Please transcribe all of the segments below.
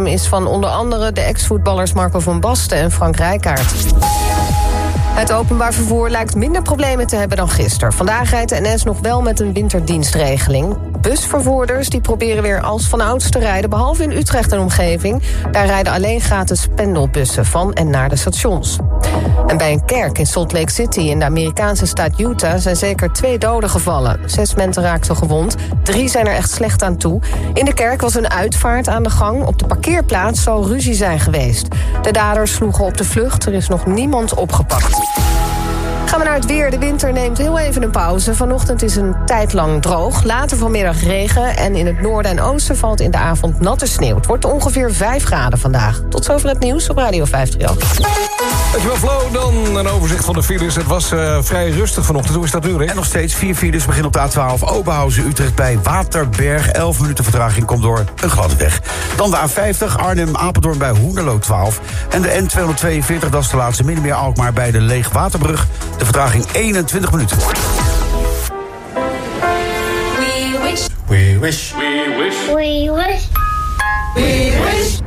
is van onder andere de ex-voetballers Marco van Basten en Frank Rijkaard. Het openbaar vervoer lijkt minder problemen te hebben dan gisteren. Vandaag rijdt de NS nog wel met een winterdienstregeling. Busvervoerders die proberen weer als van ouds te rijden... behalve in Utrecht en omgeving. Daar rijden alleen gratis pendelbussen van en naar de stations. En bij een kerk in Salt Lake City in de Amerikaanse staat Utah... zijn zeker twee doden gevallen. Zes mensen raakten gewond, drie zijn er echt slecht aan toe. In de kerk was een uitvaart aan de gang. Op de parkeerplaats zou ruzie zijn geweest. De daders sloegen op de vlucht, er is nog niemand opgepakt. Gaan we naar het weer. De winter neemt heel even een pauze. Vanochtend is een tijd lang droog. Later vanmiddag regen. En in het noorden en oosten valt in de avond natte sneeuw. Het wordt ongeveer 5 graden vandaag. Tot zover het nieuws op Radio 538. Dankjewel Flo. Dan een overzicht van de files. Het was uh, vrij rustig vanochtend. Hoe is dat nu, Rick? En nog steeds vier files. Begin op de A12 Oberhausen Utrecht bij Waterberg. 11 minuten vertraging komt door een gladde weg. Dan de A50 Arnhem-Apeldoorn bij Hoenderloo 12. En de N242, dat is de laatste Middenmeer Alkmaar bij de Leegwaterbrug. De vertraging 21 minuten. We wish. We wish. We wish. We wish. We wish.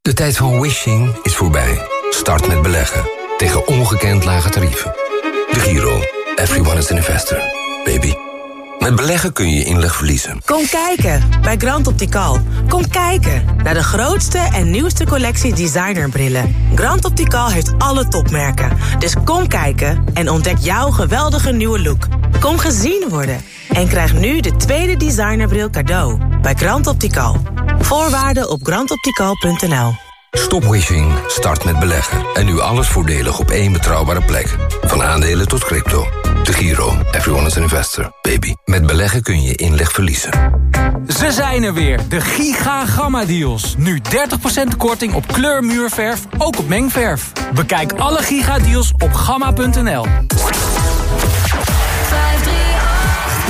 De tijd van wishing is voorbij. Start met beleggen. Tegen ongekend lage tarieven. De Giro. Everyone is an investor. Baby. Beleggen kun je inleg verliezen. Kom kijken bij Grand Optical. Kom kijken naar de grootste en nieuwste collectie designerbrillen. Grand Optical heeft alle topmerken. Dus kom kijken en ontdek jouw geweldige nieuwe look. Kom gezien worden en krijg nu de tweede designerbril cadeau bij Grand Optical. Voorwaarden op grandoptical.nl Stop wishing, start met beleggen. En nu alles voordelig op één betrouwbare plek. Van aandelen tot crypto. De Giro. Everyone is an investor. Baby. Met beleggen kun je inleg verliezen. Ze zijn er weer, de Giga Gamma Deals. Nu 30% korting op kleurmuurverf, ook op mengverf. Bekijk alle Giga Deals op gamma.nl.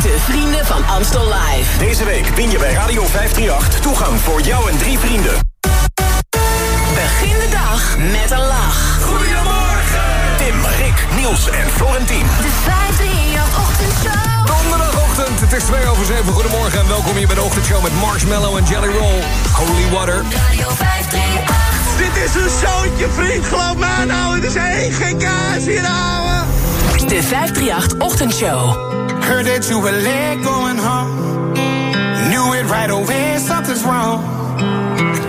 De vrienden van Amstel Live. Deze week win je bij Radio 538 toegang voor jou en drie vrienden. Begin de dag met een lach. Goedemorgen! Tim, Rick, Niels en Florentien. De 538 ochtendshow. Donderdagochtend, het is 2 over 7. Goedemorgen en welkom hier bij de ochtendshow met Marshmallow en Jelly Roll. Holy Water. Radio 538. Dit is een zootje, vriend. Geloof mij nou, het is één geen kaas hier, ouwe. De 538 Ochtendshow. Heard that you were late going home. Knew it right away, something's wrong.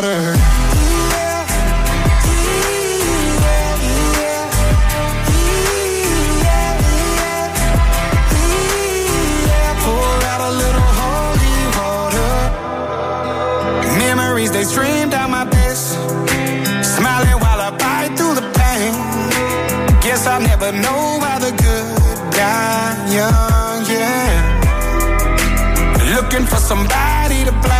water. They stream down my face. Smiling while I bite through the pain. Guess I'll never know why the good die young, yeah. Looking for somebody to blame.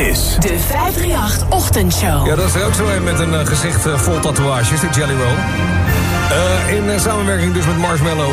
is de 538 Ochtendshow. Ja, dat is er ook zo een met een eh, gezicht eh, vol tatoeages, de Jelly Roll. Eh, in samenwerking dus met Marshmallow.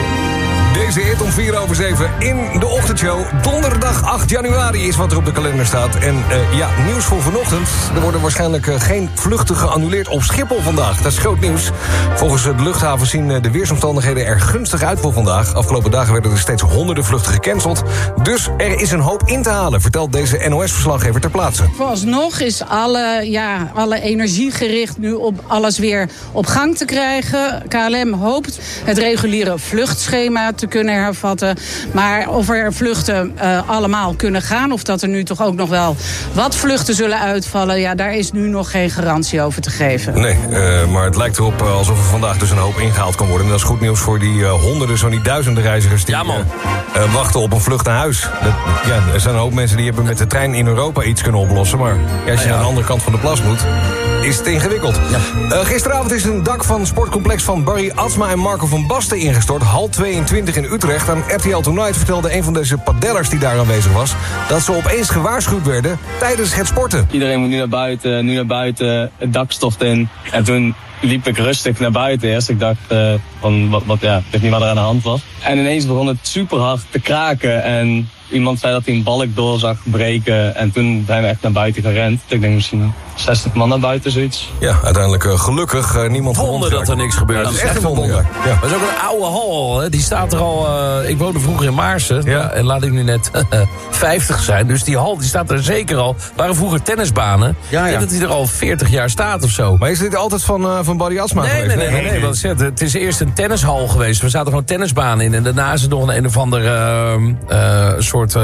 Deze hit om 4 over 7 in de ochtendshow. Donderdag 8 januari is wat er op de kalender staat. En eh, ja, nieuws voor vanochtend. Er worden waarschijnlijk eh, geen vluchten geannuleerd op Schiphol vandaag. Dat is groot nieuws. Volgens de luchthaven zien eh, de weersomstandigheden er gunstig uit voor vandaag. Afgelopen dagen werden er steeds honderden vluchten gecanceld. Dus er is een hoop in te halen, vertelt deze NOS-verslaggever ter plaatse. Vooralsnog is alle, ja, alle energie gericht nu op alles weer op gang te krijgen. KLM hoopt het reguliere vluchtschema te kunnen hervatten. Maar of er vluchten uh, allemaal kunnen gaan... of dat er nu toch ook nog wel wat vluchten zullen uitvallen... ja, daar is nu nog geen garantie over te geven. Nee, uh, maar het lijkt erop alsof er vandaag dus een hoop ingehaald kan worden. En dat is goed nieuws voor die uh, honderden, zo niet duizenden reizigers... die ja, man. wachten op een vlucht naar huis. Dat, ja, er zijn een hoop mensen die hebben met de trein in Europa iets kunnen oplossen... maar ja, als je ja. naar de andere kant van de plas moet is het ingewikkeld. Ja. Uh, gisteravond is een dak van sportcomplex van Barry Atsma en Marco van Basten ingestort. Hal 22 in Utrecht. Aan RTL Tonight vertelde een van deze padellers die daar aanwezig was... dat ze opeens gewaarschuwd werden tijdens het sporten. Iedereen moet nu naar buiten, nu naar buiten, het dak stoft in. En toen liep ik rustig naar buiten eerst. Ik dacht uh, van, wat, wat, ja, ik weet niet wat er aan de hand was. En ineens begon het super hard te kraken en... Iemand zei dat hij een balk door zag breken. En toen zijn we echt naar buiten gerend. Ik denk misschien 60 man naar buiten, zoiets. Ja, uiteindelijk uh, gelukkig uh, niemand Wonder dat er niks gebeurt. Dat is echt een wonder. Ja. Dat is ook een oude hal. Hè. Die staat er al... Uh, ik woonde vroeger in Maarsen. Ja. En laat ik nu net 50 zijn. Dus die hal die staat er zeker al. waren vroeger tennisbanen. Ja, ja. Ik denk dat die er al 40 jaar staat of zo. Maar is dit altijd van, van Barry Asma nee, geweest? Nee, nee, nee. nee, nee. nee. Het is eerst een tennishal geweest. Er zaten gewoon tennisbanen in. En daarna is er nog een, een of ander soort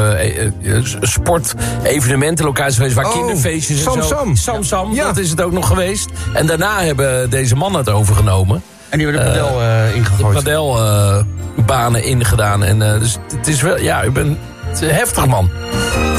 sportevenementenlocatie geweest. Waar oh, kinderfeestjes en Sam zo... Sam. Sam Sam, ja. dat is het ook nog geweest. En daarna hebben deze mannen het overgenomen. En die hebben de padel uh, ingegooid. De padelbanen uh, ingedaan. En, uh, dus het is wel, ja, ik ben heftig man.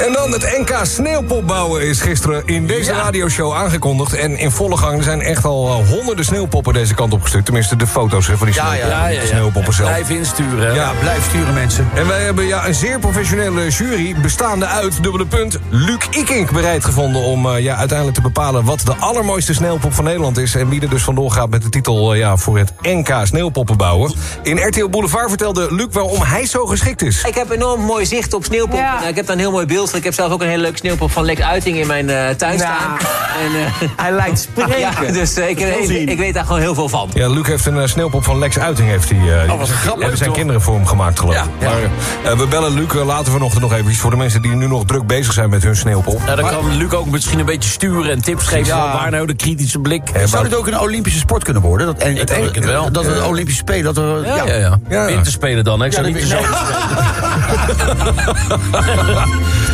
En dan het NK sneeuwpop bouwen is gisteren in deze ja. radioshow aangekondigd. En in volle gang er zijn echt al uh, honderden sneeuwpoppen deze kant opgestuurd. Tenminste, de foto's van die ja, ja, ja, sneeuwpoppen zelf. Blijf insturen. Ja, blijf sturen mensen. En wij hebben ja, een zeer professionele jury bestaande uit, dubbele punt, Luc Ikink bereid gevonden om uh, ja, uiteindelijk te bepalen wat de allermooiste sneeuwpop van Nederland is. En wie er dus vandoor gaat met de titel uh, ja, voor het NK sneeuwpoppen bouwen. In RTL Boulevard vertelde Luc waarom hij zo geschikt is. Ik heb enorm mooi zicht op sneeuwpop. Ja. Ik heb daar een heel mooi beeld van. Ik heb zelf ook een hele leuke sneeuwpop van Lex Uiting in mijn uh, tuin staan. Nou, en, uh, hij lijkt spreken. Ja, dus uh, ik, ik, ik, weet daar gewoon heel veel van. Ja, Luc heeft een sneeuwpop van Lex Uiting. Heeft hij, oh, was een grap, hebben zijn toch? kinderen voor hem gemaakt, geloof ik. Ja, ja. Maar we bellen Luc later vanochtend nog even voor de mensen die nu nog druk bezig zijn met hun sneeuwpop. Ja, dan kan Luc ook misschien een beetje sturen en tips geven ja. van waar nou de kritische blik. Ja, Zou dit ook een Olympische sport kunnen worden? Dat, en, ik denk het wel. Dat we een Olympische Spelen... Dat we, ja, ja, ja. ja. Winterspelen dan, hè? Ik zou niet de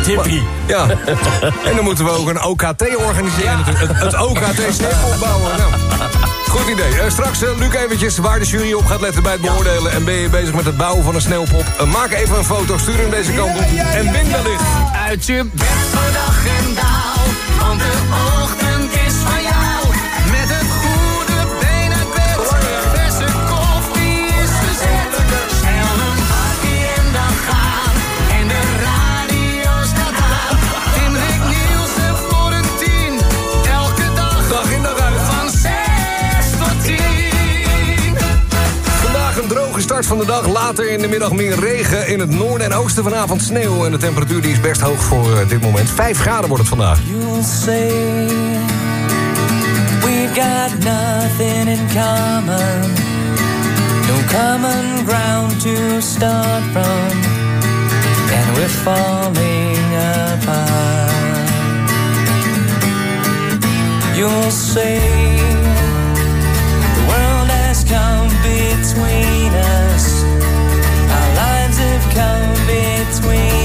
Ja. En dan moeten we ook een OKT organiseren. Ja. Het, het, OKT sneeuwpop bouwen. Nou. Goed idee. Uh, straks, uh, Luc, eventjes waar de jury op gaat letten bij het beoordelen. En ben je bezig met het bouwen van een sneeuwpop? Uh, maak even een foto, stuur hem deze kant op. En win wellicht. Uit je bed voor dag en dauw. Start van de dag. Later in de middag meer regen. In het noorden en oosten vanavond sneeuw. En de temperatuur die is best hoog voor uh, dit moment. 5 graden wordt het vandaag. You'll say we've got nothing in common. No common ground to start from. And we're falling apart. You'll say the world has come between between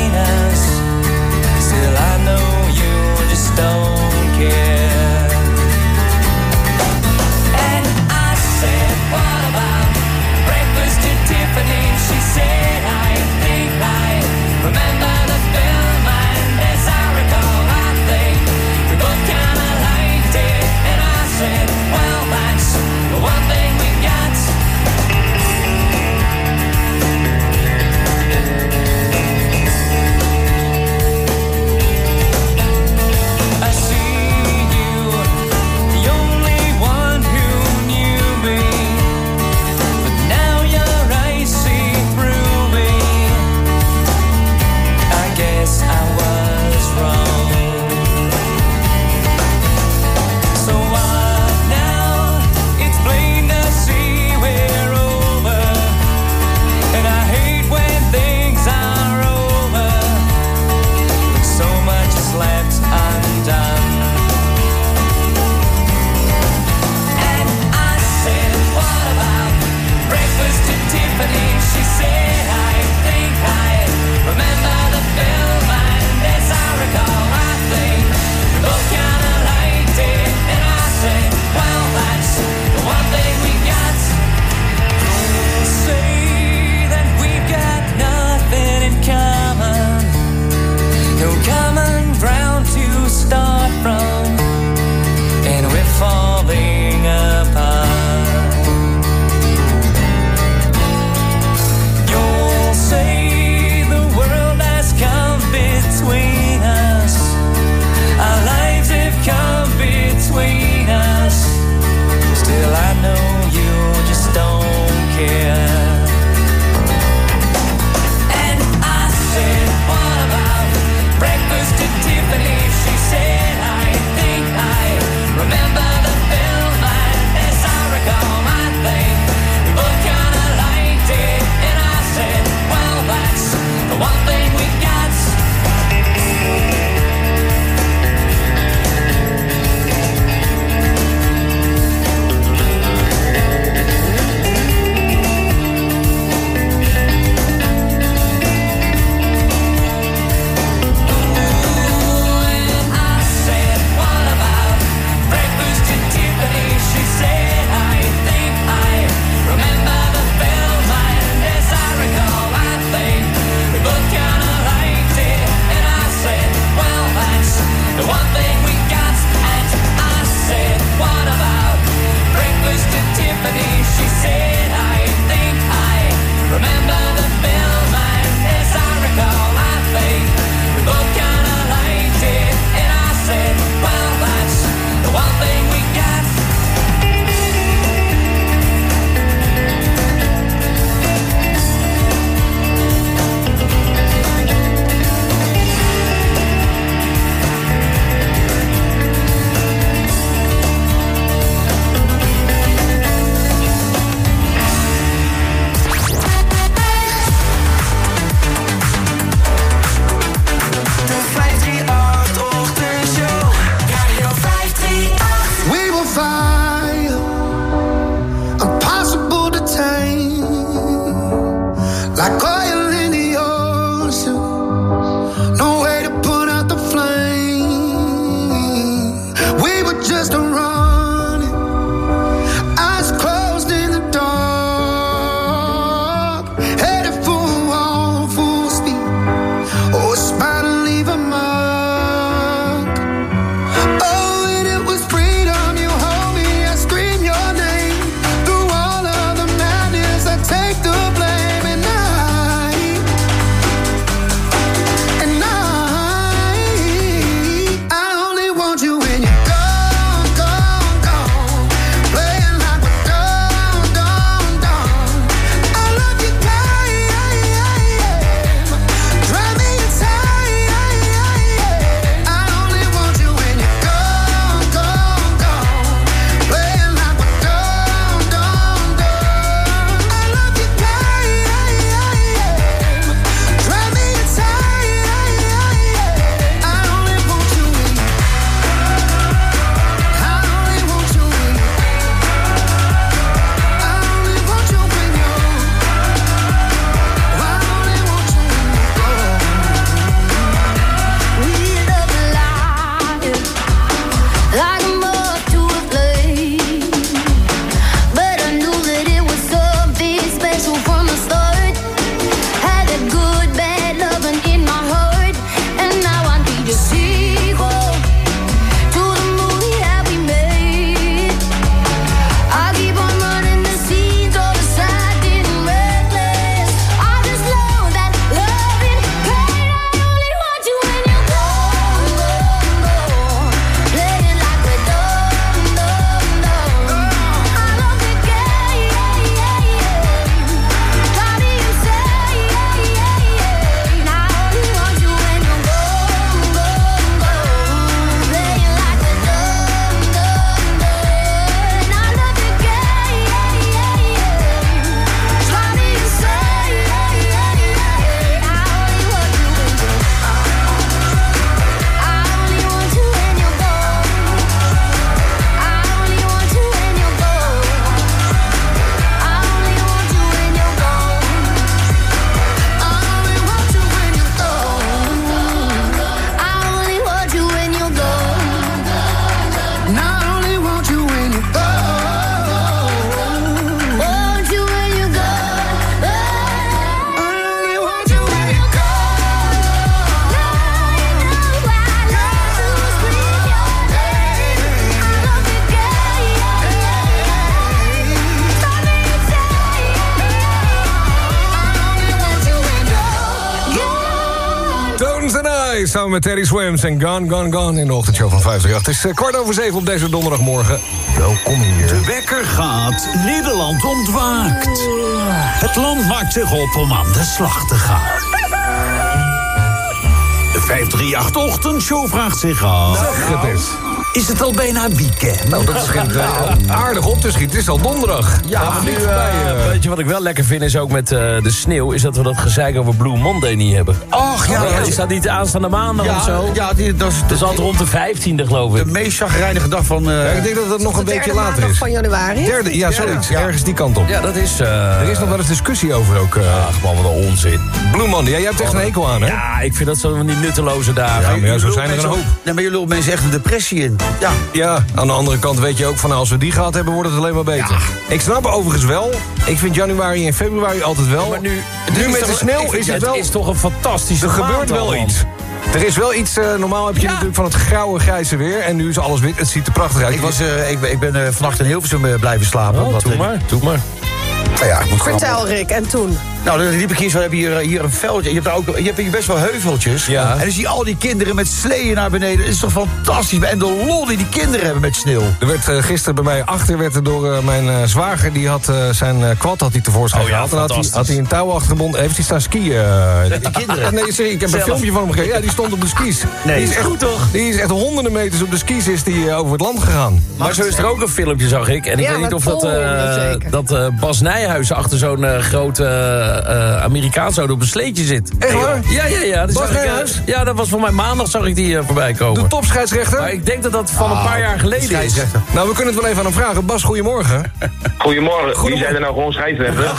met Teddy Swims en Gone, Gone, Gone in de ochtendshow van 538. Het is eh, kwart over zeven op deze donderdagmorgen. Welkom hier. De wekker gaat, Nederland ontwaakt. Het land maakt zich op om aan de slag te gaan. De 538-ochtendshow vraagt zich af... Het eens. Is het al bijna weekend? Nou, dat schijnt aardig op te schieten. Het is al donderdag. Ja, we nu, niet eh, eh. weet je wat ik wel lekker vind is ook met eh, de sneeuw... is dat we dat gezeik over Blue Monday niet hebben. Och, ja, ja. Is dat niet aanstaande maandag Ja, of zo? ja die, dat is Het is altijd rond de 15e geloof de ik. meest chagrijnige dag van... eh, Ja, ik denk dat het nog een beetje later is. van januari. Derde, ja, zoiets. Ergens die kant op. Ja, dat is... eh, Er is nog wel eens discussie over ook. eh ah, gewoon wat een onzin. Blue Monday, ja, jij hebt echt een hekel aan, hè? Ja, ik vind dat zo van die nutteloze dagen. Ja, maar ja, zo zijn er een hoop. Nee, maar je lult mensen echt een depressie in. Ja. Ja, aan de andere kant weet je ook van als we die gehad hebben, wordt het alleen maar beter. Ik snap overigens wel. Ik vind januari en februari altijd wel. Maar nu, nu met de sneeuw is het wel. is toch een fantastische Er gebeurt wel man. iets. Er is wel iets, eh, normaal heb je natuurlijk van het grauwe grijze weer. En nu is alles wit, het ziet er prachtig uit. Ik, was, eh, ik, ben- ik ben eh, vannacht in Hilversum eh, blijven slapen. Oh, doe maar, doe maar. Nou ja, ik moet gewoon Vertel Rick, en toen? Nou, dan liep ik hier zo, heb je hier, hier een veldje. Je hebt, daar ook, je hebt hier best wel heuveltjes. Ja. En dan zie je al die kinderen met sleeën naar beneden. Het is toch fantastisch. En de lol die die kinderen hebben met sneeuw. Er werd eh, gisteren bij mij achter werd er door eh, mijn eh, zwager, die had eh, zijn eh, kwad had hij tevoorschijn Oh ja, gehaald. En had hij, had hij een touw achtergebonden, heeft hij staan skiën. eh, Die kinderen. Nee, sorry, ik heb Zelf. een filmpje van hem gegeven. Ja, die stond op de skis. Nee, die is is echt, goed, toch? Die is echt honderden meters op de skis is die, eh, over het land gegaan. Maar zo is er ook een filmpje, zag ik. En ik Ja, weet niet of dat, eh, dat eh, Bas Nijhuis achter zo'n eh, grote eh, eh, Amerikaan zo op een sleetje zit. Echt waar? Ja, ja, ja. dat ik, ja, dat was voor mij maandag zag ik die voorbij komen. De topscheidsrechter? Maar ik denk dat dat van een paar jaar geleden is. Nou, we kunnen het wel even aan hem vragen. Bas, goedemorgen. Goedemorgen. Wie zijn er nou gewoon scheidsrechter?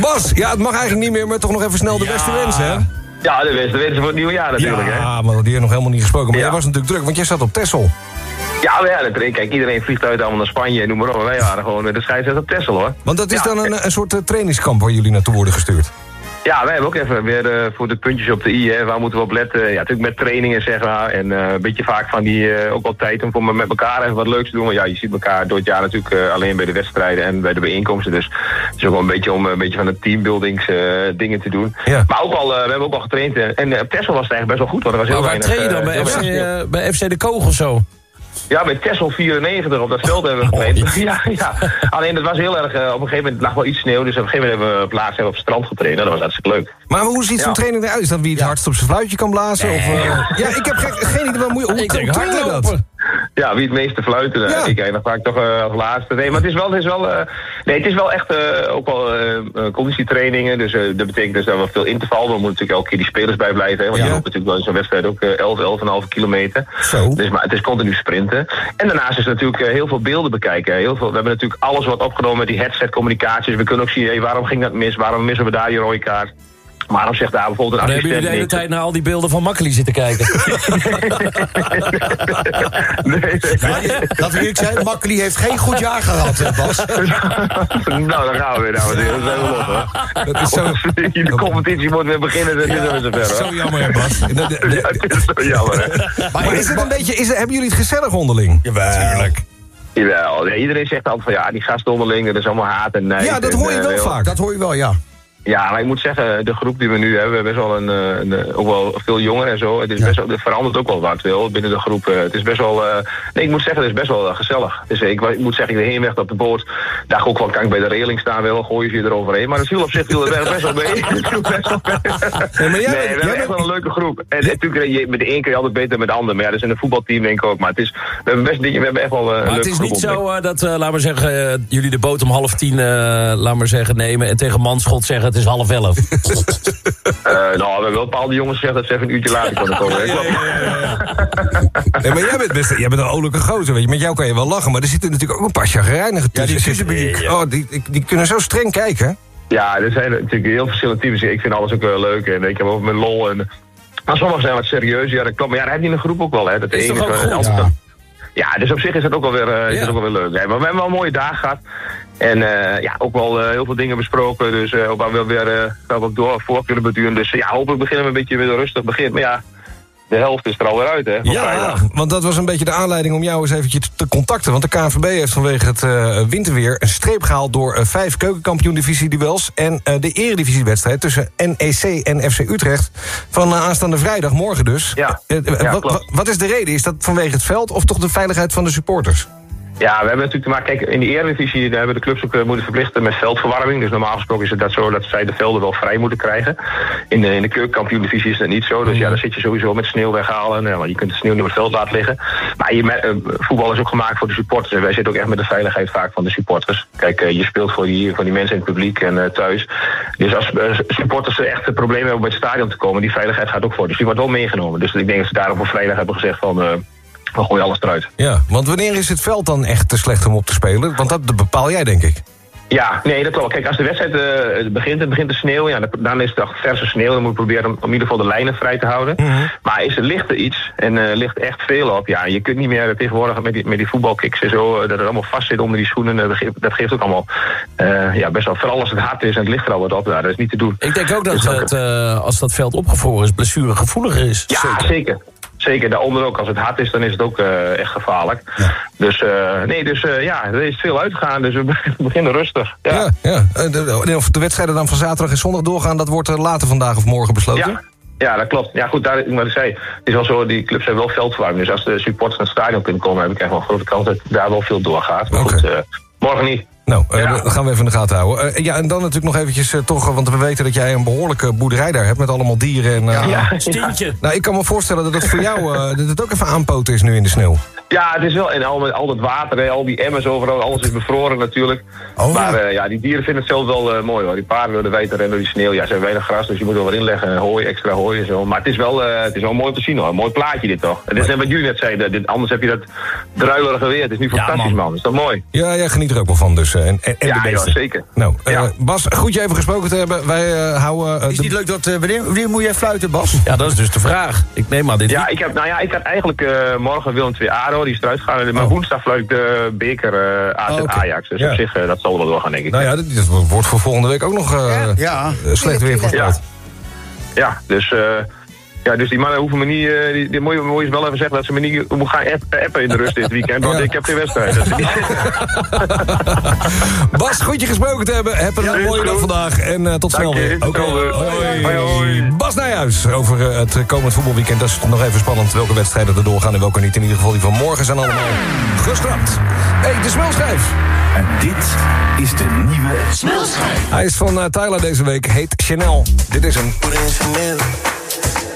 Bas, ja, het mag eigenlijk niet meer, maar toch nog even snel de beste wensen, hè? Ja, de beste wensen voor het nieuwe jaar natuurlijk, hè? Ja, maar die heeft nog helemaal niet gesproken. Maar Ja. jij was natuurlijk druk, want jij zat op Texel. Ja, ja, dat, kijk, iedereen vliegt uit allemaal naar Spanje en noem maar op. Maar wij waren gewoon met de scheidsrechter op Texel, hoor. Want dat is Ja, dan een, een soort eh, trainingskamp waar jullie naartoe worden gestuurd. Ja, wij hebben ook even weer eh, voor de puntjes op de i, hè, waar moeten we op letten. Ja, natuurlijk met trainingen, zeg maar. En eh, een beetje vaak van die, eh, ook wel tijd om voor me- met elkaar even wat leuks te doen. Want ja, je ziet elkaar door het jaar natuurlijk eh, alleen bij de wedstrijden en bij de bijeenkomsten. Dus het is ook wel een beetje om eh, een beetje van de teambuildings eh, dingen te doen. Ja. Maar ook al, eh, we hebben ook al getraind. eh, En eh, op Texel was het eigenlijk best wel goed, want er was heel Maar waar weinig... train je dan? eh, FC, eh, bij FC De Kogel zo? Ja, bij Tessel 94 op dat veld hebben we getraind. ja, ja. Alleen het was heel erg, eh, op een gegeven moment lag wel iets sneeuw. Dus op een gegeven moment hebben we op laatst hebben op het strand getraind. Nou, dat was hartstikke leuk. Maar hoe ziet zo'n Ja. training eruit? Is dat wie het hardst op zijn fluitje kan blazen? Of, eh, ja, ik heb ge- geen idee. Hoe, hoe, hoe Ja, wie het meeste fluiten. eh, Ja. Ik eindig vaak toch eh, als laatste. Nee, maar het is wel, het is wel, eh, nee, het is wel echt ook wel conditietrainingen. Dus dat betekent dus dat we veel interval. We moeten natuurlijk elke keer die spelers bij blijven. Hè, want Ja. je loopt natuurlijk wel in zo'n wedstrijd ook eh, 11, 11,5 kilometer. Zo. Dus, maar het is continu sprinten. En daarnaast is natuurlijk heel veel beelden bekijken. Heel veel, we hebben natuurlijk alles wat opgenomen met die headset communicaties. We kunnen ook zien, hey, waarom ging dat mis? Waarom missen we daar die rode kaart? Waarom zegt daar bijvoorbeeld een Dan hebben jullie de hele tijd naar al die beelden van Makkeli zitten kijken. Nee, nee. Dat wil ik zeggen, Makkeli heeft geen goed jaar gehad, hè, Bas. nou, dan gaan we weer, dames en heren. Dat. Dat is zo, De competitie moet weer beginnen, dan zitten we zover, zo jammer, hè, Bas. De- de- de- Ja, het is zo jammer, hè. maar is het een beetje, is hebben jullie het gezellig onderling? Jawel. Jawel, ja, iedereen zegt altijd van ja, die gasten onderling, dat is allemaal haat en nijd. Ja, dat hoor je eh, wel heel- vaak. Dat hoor je wel, ja. Ja, maar ik moet zeggen, de groep die we nu hebben, we hebben best wel een, eh, een, eh, ook wel veel jongeren en zo. Het is best wel, er verandert ook wel wat wel binnen de groep. eh, het is best wel, nee, ik moet zeggen, het is best wel gezellig. Dus ik, ik moet zeggen, de heenweg op de boot, dacht ook wel, kan ik bij de reling staan wel, gooi je je eroverheen. Maar het viel op zich viel er best wel mee. Het viel best wel mee. Ja, maar jij nee, we hebben echt bent- wel een leuke groep. En natuurlijk, eh, je- met de een kun je altijd beter met de ander. Maar ja, dat is in een voetbalteam denk ik ook. Maar het is, we hebben best we hebben echt wel een Maar het leuke is groep niet zo dat, laat maar zeggen, jullie de boot om half tien, laat maar zeggen, nemen... en tegen Manschot zeggen het is half elf. Eh, nou, we hebben wel bepaalde jongens gezegd dat ze even een uurtje later kunnen komen. hè. Klopt. Nee, maar jij bent, best, jij bent een olijke gozer, weet je. Met jou kan je wel lachen, maar er zitten natuurlijk ook een paar chagrijnigen Ja, die tussen. Oh, die, die, die kunnen zo streng kijken. Ja, er zijn natuurlijk heel verschillende types. Ik vind alles ook wel leuk en ik heb ook met lol. En, maar sommigen zijn wat serieus. Ja, dat klopt. Maar ja, dat heb je in een groep ook wel. Hè. Dat de Is ene toch ook wel- goed? Ja. Ja, dus op zich is het ook wel weer, eh, is Ja. het ook wel weer leuk. Maar we hebben wel mooie dagen gehad. En eh, ja, ook wel eh, heel veel dingen besproken. Dus eh ook wel weer, weer eh, wel wat door voor kunnen beduren. Dus ja, hopelijk beginnen we een beetje met een rustig begin. Maar ja, de helft is er alweer uit, hè, Ja, vrijdag. want dat was een beetje de aanleiding om jou eens eventjes te contacten. Want de KNVB heeft vanwege het winterweer een streep gehaald... door vijf keukenkampioen-divisie-duels... en eh, de eredivisiewedstrijd tussen NEC en FC Utrecht... van aanstaande vrijdag, morgen dus. Ja, ja, wat- wat is de reden? Is dat vanwege het veld of toch de veiligheid van de supporters? Ja, we hebben natuurlijk te maken. Kijk, in de Eredivisie daar hebben de clubs ook eh, moeten verplichten met veldverwarming. Dus normaal gesproken is het dat zo dat zij de velden wel vrij moeten krijgen. In de, in de keukenkampioen-divisie is dat niet zo. Dus ja, dan zit je sowieso met sneeuw weghalen. Nou, want je kunt de sneeuw niet op het veld laten liggen. Maar je, eh, voetbal is ook gemaakt voor de supporters. En wij zitten ook echt met de veiligheid vaak van de supporters. Kijk, eh, je speelt voor die, voor die mensen in het publiek en thuis. Dus als eh, supporters echt een probleem hebben om bij het stadion te komen, die veiligheid gaat ook voor. Dus die wordt wel meegenomen. Dus ik denk dat ze daarom op vrijdag hebben gezegd van... we gooien alles eruit. Ja, want wanneer is het veld dan echt te slecht om op te spelen? Want dat bepaal jij, denk ik. Ja, nee, dat klopt. Kijk, als de wedstrijd eh, begint, het begint te sneeuwen, ja, dan- dan is het echt verse sneeuw. Dan moet je proberen om, om in ieder geval de lijnen vrij te houden. Maar is er ligt er iets en eh, ligt echt veel op, ja, je kunt niet meer tegenwoordig met die, met die voetbalkicks en zo, eh, dat het allemaal vast zit onder die schoenen, dat geeft, dat geeft ook allemaal ja, best wel, vooral als het hard is en het ligt er al wat op, ja, dat is niet te doen. Ik denk ook dat Dus dan- het, eh, als dat veld opgevroren is, blessuregevoeliger is. Ja, zeker. zeker. Daaronder ook. Als het hard is, dan is het ook eh, echt gevaarlijk. Dus eh, nee, dus eh, ja, er is veel uitgegaan, dus we beginnen rustig. Ja. Ja, ja. De- Of de wedstrijden dan van zaterdag en zondag doorgaan... dat wordt later vandaag of morgen besloten? Ja. Ja, dat klopt. Ja, goed, daar, wat ik zei, het is wel zo, die clubs hebben wel veldverwarming. Dus als de supporters naar het stadion kunnen komen, heb ik echt wel een grote kans dat daar wel veel doorgaat. Maar goed, morgen niet. Nou, eh, dat gaan we even in de gaten houden. Eh, ja, en dan natuurlijk nog eventjes eh, toch... eh, want we weten dat jij een behoorlijke boerderij daar hebt... met allemaal dieren en... eh, Ja, ja. Nou, ik kan me voorstellen dat het voor jou... eh, dat het ook even aanpoten is nu in de sneeuw. Ja, het is wel. En al, al dat water, hè, al die emmers overal, alles is bevroren natuurlijk. Oh, maar eh, ja, die dieren vinden het zelf wel eh, mooi hoor. Die paarden willen weten rennen door die sneeuw. Ja, ze hebben weinig gras, dus je moet er wel inleggen. Hooi, extra hooi en zo. Maar het is wel, eh, het is wel mooi om te zien hoor. Een mooi plaatje dit toch. En dit is net wat jullie net zeiden. Dit, anders heb je dat druilerige weer. Het is nu fantastisch man. Is dat mooi? Ja, jij geniet er ook wel van dus. eh, en, en, en Ja, de zeker. Nou, eh, Bas, goed je even gesproken te hebben. Wij eh, houden... Is de- niet leuk dat... eh, wanneer, wanneer moet jij fluiten, Bas? Ja, dat is dus de vraag. Ik neem maar dit Ja, ik heb, nou ja, ik had eigenlijk eh, morgen Willem 2 Die is eruit gegaan. Maar woensdag fluit de beker eh AZ Oh. Ajax. Dus Ja. op zich, eh, dat zal wel doorgaan, denk ik. Nou ja, dit wordt voor volgende week ook nog eh, Ja. slecht weer voorspeld. Ja, ja dus, eh, ja, dus die mannen hoeven me niet... eh, die, die, moet, je, moet je wel even zeggen dat ze me niet moeten gaan app- appen in de rust dit weekend. Want Ja. ik heb geen wedstrijd. Bas, goed je gesproken te hebben. Heb een mooie dag vandaag. En eh, tot snel Dank weer. Oké. Hetzelfde. Hoi. Hoi, hoi. Bas Nijhuis over eh, het komend voetbalweekend. Dat is nog even spannend welke wedstrijden er doorgaan en welke niet. In ieder geval die van morgen zijn allemaal gestrapt. hey, de smulschijf. En dit is de nieuwe Hij is van Tyler deze week. Heet Chanel. Dit is hem.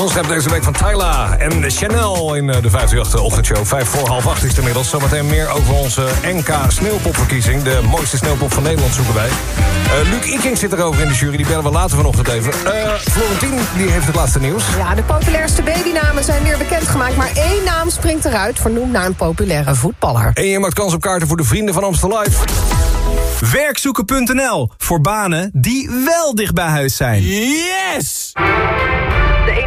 Titelschep deze week van Tyla en Chanel in eh, de 58 ochtendshow. Vijf voor half acht is het inmiddels. Zometeen meer over onze NK sneeuwpopverkiezing. De mooiste sneeuwpop van Nederland zoeken wij. Eh Luc Iking zit erover in de jury. Die bellen we later vanochtend even. Eh Florentien die heeft het laatste nieuws. Ja, de populairste babynamen zijn weer bekendgemaakt... maar één naam springt eruit, vernoemd naar een populaire voetballer. En je maakt kans op kaarten voor de Vrienden van Amstel Live. Werkzoeken.nl voor banen die wel dicht bij huis zijn. Yes!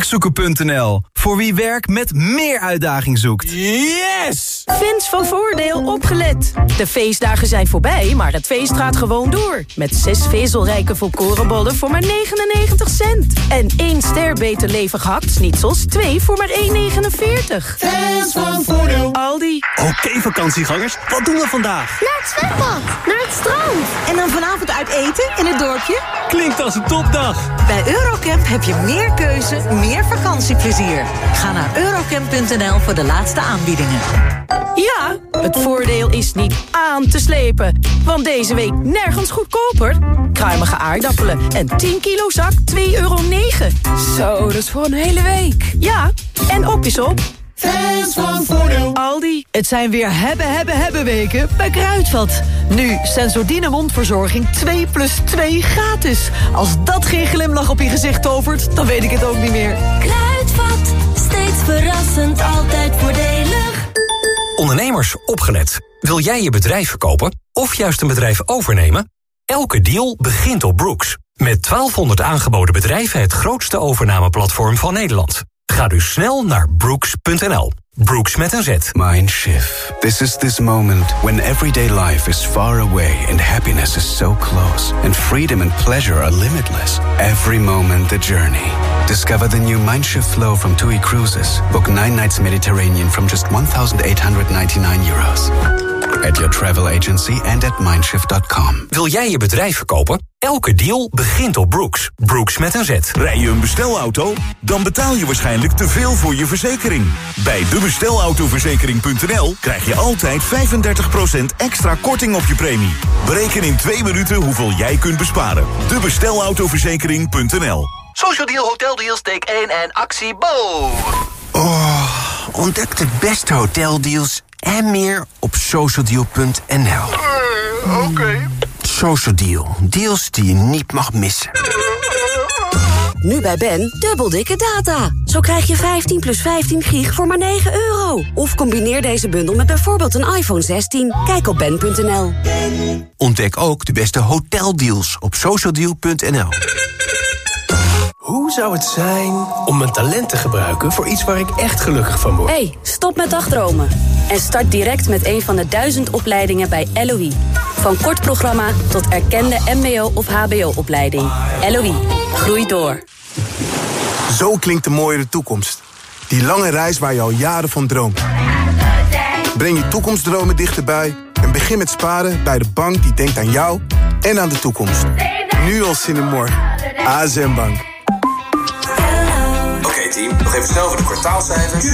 Werkzoeken.nl voor wie werk met meer uitdaging zoekt. Yes! Fans van Voordeel opgelet. De feestdagen zijn voorbij, maar het feest gaat gewoon door. Met zes vezelrijke volkorenbollen voor maar 99 cent. En één ster beter levig hakt zoals twee voor maar 1,49. Fans van Voordeel. Aldi. Oké vakantiegangers, wat doen we vandaag? Naar het zwembad, naar het strand. En dan vanavond uit eten in het dorpje? Klinkt als een topdag. Bij Eurocamp heb je meer keuze, meer vakantieplezier. Ga naar eurocamp.nl voor de laatste aanbiedingen. Ja, het voordeel is niet aan te slepen. Want deze week nergens goedkoper. Kruimige aardappelen en 10 kilo zak 2,9 euro. Zo, dat is voor een hele week. Ja, en op is op. Fans van Voordeel. Aldi. Het zijn weer hebben, hebben, hebben weken bij Kruidvat. Nu Sensordine mondverzorging 2 plus 2 gratis. Als dat geen glimlach op je gezicht tovert, dan weet ik het ook niet meer. Kruidvat, steeds verrassend, altijd voordelig. Ondernemers, opgelet. Wil jij je bedrijf verkopen of juist een bedrijf overnemen? Elke deal begint op Brooks. Met 1200 aangeboden bedrijven het grootste overnameplatform van Nederland. Ga dus snel naar brooks.nl. Brooks met een Z. Mindshift. This is this moment when everyday life is far away and happiness is so close. And freedom and pleasure are limitless. Every moment the journey. Discover the new Mindshift flow from TUI Cruises. Book nine nights Mediterranean from just 1,899 euros. At your travel agency and at mindshift.com. Wil jij je bedrijf verkopen? Elke deal begint op Brooks. Brooks met een Z. Rij je een bestelauto? Dan betaal je waarschijnlijk te veel voor je verzekering. Bij debestelautoverzekering.nl krijg je altijd 35% extra korting op je premie. Bereken in twee minuten hoeveel jij kunt besparen. Debestelautoverzekering.nl Social Deal Hotel Deals take 1 en actie Bo. Oh, ontdek de beste hoteldeals en meer op socialdeal.nl. Oké. Social Deal, deals die je niet mag missen. Nu bij Ben, dubbel dikke data. Zo krijg je 15 plus 15 gig voor maar 9 euro. Of combineer deze bundel met bijvoorbeeld een iPhone 16. Kijk op ben.nl. Ontdek ook de beste hoteldeals op socialdeal.nl. Hoe zou het zijn om mijn talent te gebruiken voor iets waar ik echt gelukkig van word? hey, stop met dagdromen. En start direct met een van de duizend opleidingen bij LOE. Van kort programma tot erkende mbo- of hbo-opleiding. LOE, groei door. Zo klinkt de mooiere toekomst. Die lange reis waar je al jaren van droomt. Breng je toekomstdromen dichterbij en begin met sparen bij de bank die denkt aan jou en aan de toekomst. Nu al zin in morgen. ASM Bank. Team, nog even snel voor de kwartaalcijfers.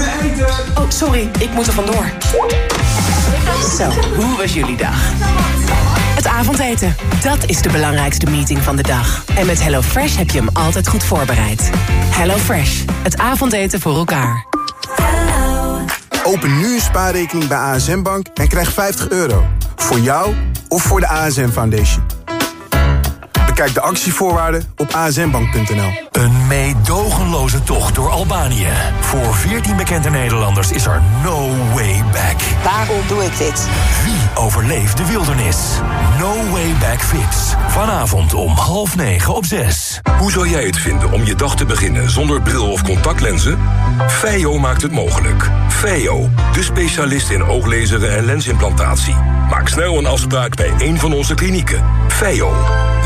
Oh, sorry, ik moet er vandoor. Zo, hoe was jullie dag? Het avondeten, dat is de belangrijkste meeting van de dag. En met HelloFresh heb je hem altijd goed voorbereid. HelloFresh, het avondeten voor elkaar. Open nu een spaarrekening bij ASM Bank en krijg 50 euro. Voor jou of voor de ASM Foundation. Bekijk de actievoorwaarden op asmbank.nl. Een meedogenloze tocht door Albanië. Voor 14 bekende Nederlanders is er no way back. Waarom doe ik dit? Wie overleeft de wildernis? No way back fix. Vanavond om half negen op zes. Hoe zou jij het vinden om je dag te beginnen zonder bril of contactlenzen? Feio maakt het mogelijk. Feio, de specialist in ooglezeren en lensimplantatie. Maak snel een afspraak bij een van onze klinieken. Veo.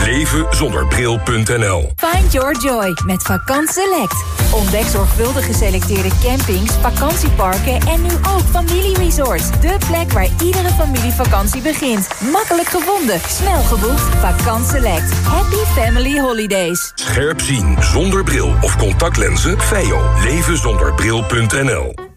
Levenzonderbril.nl Find your joy met Vakant Select. Ontdek zorgvuldig geselecteerde campings, vakantieparken en nu ook familieresorts. De plek waar iedere familievakantie begint. Makkelijk gevonden, snel geboekt. Vakant Select. Happy Family Holidays. Scherp zien zonder bril of contactlenzen. Veo. Levenzonderbril.nl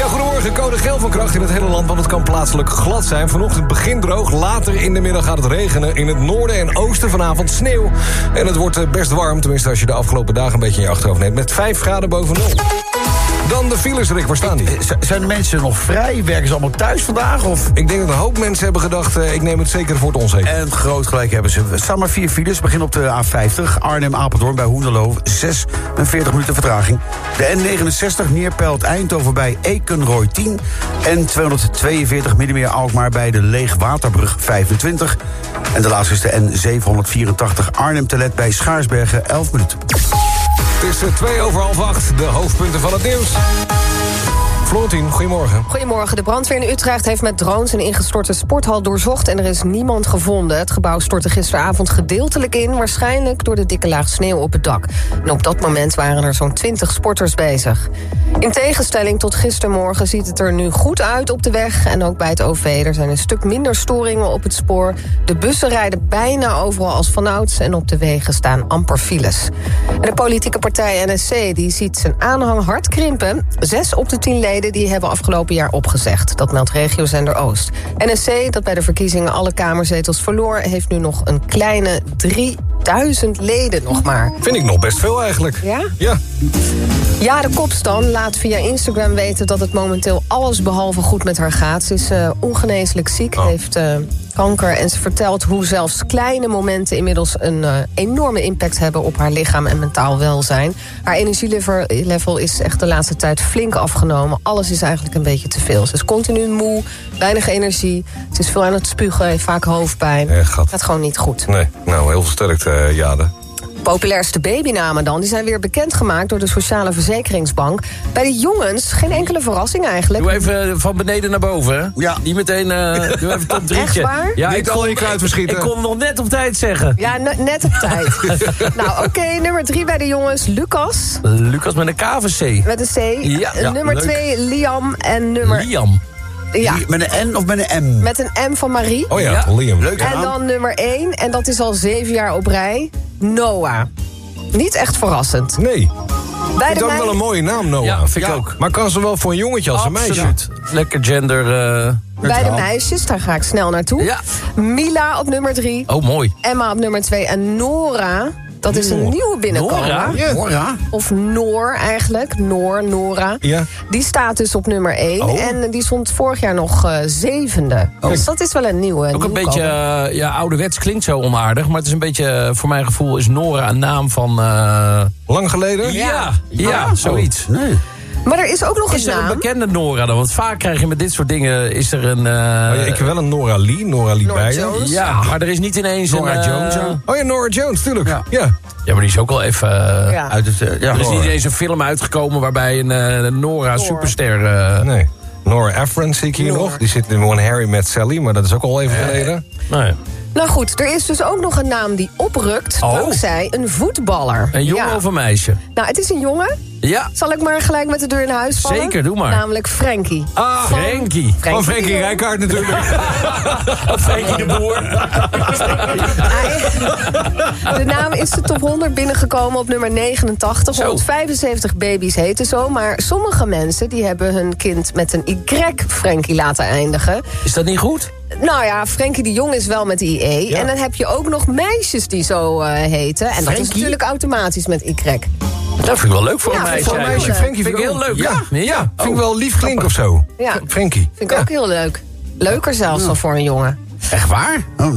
Ja, goedemorgen. Code geel van kracht in het hele land, want het kan plaatselijk glad zijn. Vanochtend begint droog, later in de middag gaat het regenen. In het noorden en oosten vanavond sneeuw. En het wordt eh, best warm, tenminste als je de afgelopen dagen een beetje in je achterhoofd neemt... met 5 graden boven nul. Dan de files, Rick, waar staan die? Z- Zijn de mensen nog vrij? Werken ze allemaal thuis vandaag? Of? Ik denk dat een hoop mensen hebben gedacht... eh, ik neem het zeker voor het onzeker. En groot gelijk hebben ze. Er staan maar vier files. Begin op de A50. Arnhem-Apeldoorn bij Hoenderloo. 46 minuten vertraging. De N69 Neerpelt Eindhoven bij Ekenrooy 10. En 242 Middenmeer Alkmaar bij de Leegwaterbrug 25. En de laatste is de N784 Arnhem-Telet bij Schaarsbergen 11 minuten. Het is eh, twee over half acht, de hoofdpunten van het nieuws. Florentien, goedemorgen. Goedemorgen. De brandweer in Utrecht heeft met drones een ingestorte sporthal doorzocht... en er is niemand gevonden. Het gebouw stortte gisteravond gedeeltelijk in... waarschijnlijk door de dikke laag sneeuw op het dak. En op dat moment waren er zo'n 20 sporters bezig. In tegenstelling tot gistermorgen ziet het er nu goed uit op de weg... en ook bij het OV. Er zijn een stuk minder storingen op het spoor. De bussen rijden bijna overal als vanouds... en op de wegen staan amper files. En de politieke partij NSC die ziet zijn aanhang hard krimpen. Zes op de tien leden die hebben afgelopen jaar opgezegd. Dat meldt regiozender Oost. NSC, dat bij de verkiezingen alle kamerzetels verloor... heeft nu nog een kleine 3000 leden nog maar. Vind ik nog best veel eigenlijk. Ja? Ja. Ja, de kopstan laat via Instagram weten dat het momenteel alles behalve goed met haar gaat. Ze is eh, ongeneeslijk ziek, heeft eh, kanker en ze vertelt hoe zelfs kleine momenten inmiddels een eh, enorme impact hebben op haar lichaam en mentaal welzijn. Haar energielevel is echt de laatste tijd flink afgenomen. Alles is eigenlijk een beetje te veel. Ze is continu moe, weinig energie. Ze is veel aan het spugen, vaak hoofdpijn. Eh, gat. Gaat gewoon niet goed. Nee, nou, heel veel sterkte, eh, Jade. Populairste babynamen dan, die zijn weer bekendgemaakt door de Sociale Verzekeringsbank. Bij de jongens geen enkele verrassing eigenlijk. Doe even van beneden naar boven, hè? Ja. Niet meteen, eh doe even top drietje. Echt waar? Ja, Niet ik kon, gooien, kruid verschieten. Ik kon nog net op tijd zeggen. Ja, ne- net op tijd. nou, oké, nummer drie bij de jongens, Lucas. Lucas met een KVC. Met een C. Ja, ja, nummer leuk. twee, Liam. En nummer... Liam. Ja, Met een N of met een M? met een M van Marie. Oh ja, Ja. Liam. Leuk En dan nummer één, en dat is al zeven jaar op rij, Noah. Niet echt verrassend. Nee. Bij Ik de ook wel een mooie naam, Noah. Ja, vind ik ook. Maar kan ze wel voor een jongetje als een meisje? Lekker gender... eh, Bij de meisjes, daar ga ik snel naartoe. Ja. Mila op nummer drie. Oh, mooi. Emma op nummer twee. En Nora, dat is een nieuwe binnenkomer. Nora? Ja. Nora? Of Noor eigenlijk. Noor, Nora. Ja. Die staat dus op nummer 1. Oh. En die stond vorig jaar nog eh, zevende. Dus dat is wel een nieuwe. Ook een beetje, eh, ja, ouderwets klinkt zo onaardig. Maar het is een beetje, eh, voor mijn gevoel, is Nora een naam van... eh, Lang geleden? ja, ja, Ah. zoiets. Nee. Maar er is ook nog Is een er een bekende Nora dan? Want vaak krijg je met dit soort dingen, is er een... eh, Oh, ja, ik heb wel een Nora Lee, Nora Lee Nora. Jones. Ja, maar er is niet ineens Nora een... eh, Jones ook. Oh ja, Nora Jones, tuurlijk. Ja. Ja. Ja, maar die is ook wel even... eh, Ja. Uit het, eh, ja, er is niet Nora. eens een film uitgekomen waarbij een eh, Nora superster... eh, Nee. Nora Ephron zie ik hier Nora. nog. Die zit in One Harry met Sally, maar dat is ook al even geleden. nee. Nou goed, er is dus ook nog een naam die oprukt. Oh. Dankzij een voetballer. Een jongen Ja. of een meisje? Nou, het is een jongen. Ja. Zal ik maar gelijk met de deur in huis vallen? Zeker, doe maar. Namelijk Frankie. Ah, Frankie. Van Frankie Rijkaard natuurlijk. Frankie de Boer. De naam is de top 100 binnengekomen op nummer 89. Zo. 175 baby's heten zo. Maar sommige mensen die hebben hun kind met een Y Frankie laten eindigen. Is dat niet goed? Nou ja, Frankie de Jong is wel met IE. En dan heb je ook nog meisjes die zo eh, heten. En dat is natuurlijk automatisch met Y. Dat vind ik wel leuk voor Ja, een meisje. voor een meisje. Frankie vind ik heel leuk. Ja, Ja, ja. Vind ik Oh. wel lief klinken of zo. Ja. Frankie. Vind ik ook heel leuk. Leuker zelfs dan voor een jongen. Echt waar? Oh.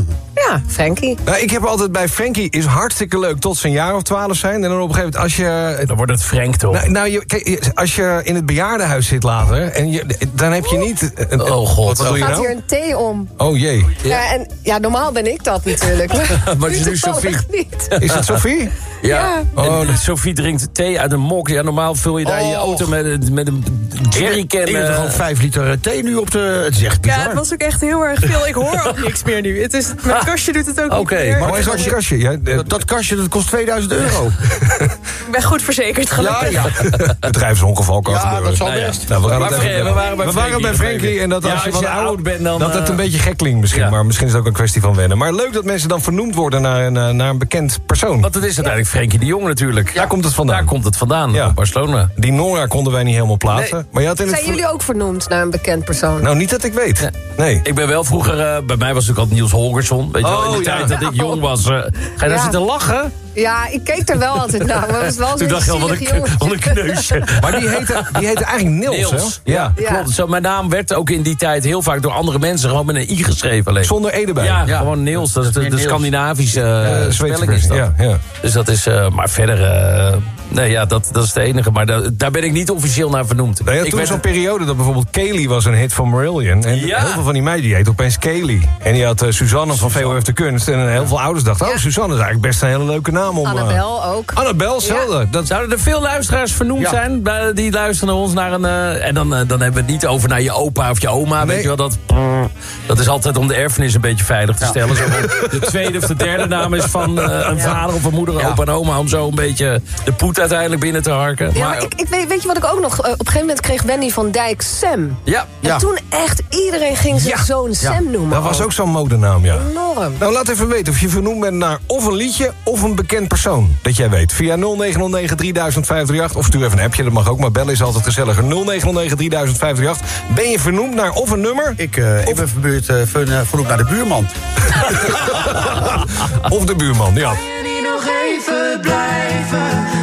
Ja, Frankie. Nou, ik heb altijd bij Frankie is hartstikke leuk tot zijn jaar of twaalf zijn. En dan op een gegeven moment als je... Dan wordt het Frank toch? Nou, nou je, kijk, als je in het bejaardenhuis zit later... En je, dan heb je niet... een- Oh, God. Wat, wat doe je Gaat nou? hier een thee om. Oh jee. Ja. en ja, normaal ben ik dat natuurlijk. Maar het is nu Sophie. niet. Is het Sophie? Ja. Oh, En Sophie drinkt thee uit een mok. Ja, normaal vul je daar je Oh. auto met, een- met een jerrycan. Ik heb eh, gewoon vijf liter eh, thee nu op de... Het is echt bizar. Ja, het was ook echt heel erg veel. Ik hoor ook niks meer nu. Het is, mijn kastje doet het ook Oké, meer. Maar waar is dat kastje? Ja, eh, Dat, dat kastje dat kost 2000 euro. Ik ben goed verzekerd, gelukkig. Ja, ja. bedrijfsongeval kan Ja, gebeuren. dat zal Nou ja. best. Nou, we, gaan Maar even- we waren bij we waren bij Frankie en dat Ja, als je als wat je oud oud bent, dan, dat het eh, een beetje gek klinkt misschien. ja. Maar misschien is het ook een kwestie van wennen. Maar leuk dat mensen dan vernoemd worden naar een, eh, naar een bekend persoon. Want het is uiteindelijk Frenkie de Jong natuurlijk. Daar komt het vandaan. Daar komt het vandaan, Ja. op Barcelona. Die Nora konden wij niet helemaal plaatsen. Nee. Maar je had in het Zijn jullie ook vernoemd naar een bekend persoon? Nou, niet dat ik weet. Nee. Ik ben wel vroeger, eh, bij mij was het ook al Niels Holgersson. Weet je wel, in de Oh, ja. tijd dat ik jong was. eh, ga je daar zitten lachen? Ja, ik keek er wel altijd naar. Maar was wel Toen dacht je al, wat een, jongetje. wat een kneusje. Maar die heette, die heette eigenlijk Niels, Niels. hè? Ja. Ja. Klopt. Zo, mijn naam werd ook in die tijd heel vaak door andere mensen gewoon met een i geschreven. Alleen. Zonder E erbij. Ja, gewoon Niels. Dat is de. Scandinavische uh, Zweedse spelling is dat. ja, ja. Dus dat is, eh, maar verder, eh, nee ja, dat, dat is het enige. Maar da- daar ben ik niet officieel naar vernoemd. Nou ja, ik toen werd- zo'n periode dat bijvoorbeeld Kaylee was een hit van Marillion. En Ja. heel veel van die meiden die heet opeens Kaylee. En die had eh, Suzanne van VOF de Kunst. En heel veel ouders dachten, oh, Suzanne is eigenlijk best een hele leuke naam om... eh, Annabel ook. Annabel, hetzelfde. Dat, Zouden er veel luisteraars vernoemd Ja. zijn? Bij- Die luisteren naar ons naar een... eh, en dan, eh, dan hebben we het niet over naar je opa of je oma. Nee. Weet je wel, dat, dat is altijd om de erfenis een beetje veilig te stellen. Zo de tweede of de derde naam is van eh, een vader of een moeder, Ja. opa en oma... om zo een beetje de poet uiteindelijk binnen te harken. Ja, maar ik, ik weet, weet je wat ik ook nog... eh, op een gegeven moment kreeg Wendy van Dijk Sam. ja, En toen echt iedereen ging zijn Ja. zoon Sam noemen. dat was ook zo'n modenaam, ja. enorm. Nou, laat even weten of je vernoemd bent naar of een liedje of een bekend persoon. Dat jij weet. Via 0909 3058 of stuur even een appje, dat mag ook. Maar bellen is altijd gezelliger. 0909 3058. Ben je vernoemd naar of een nummer Ik, eh, ik ben verbeurd, vernoemd naar de buurman. of de buurman? Ja. Kan je nog even blijven?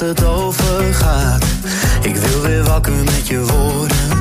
het overgaat Ik wil weer wakker met je woorden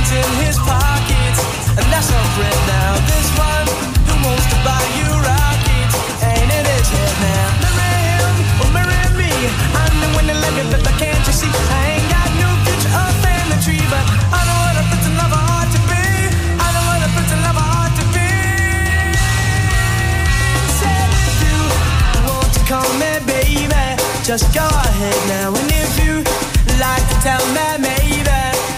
diamonds in his pockets, and that's our friend now. This one who wants to buy you rockets, ain't in his head now. Marry him or marry me. I'm the one that let me, but can't you see? I ain't got no future or family tree, but I know what a prince and lover ought to be. I know what a prince and lover ought to be. Said if you want to call me baby, just go ahead now. And if you like to tell me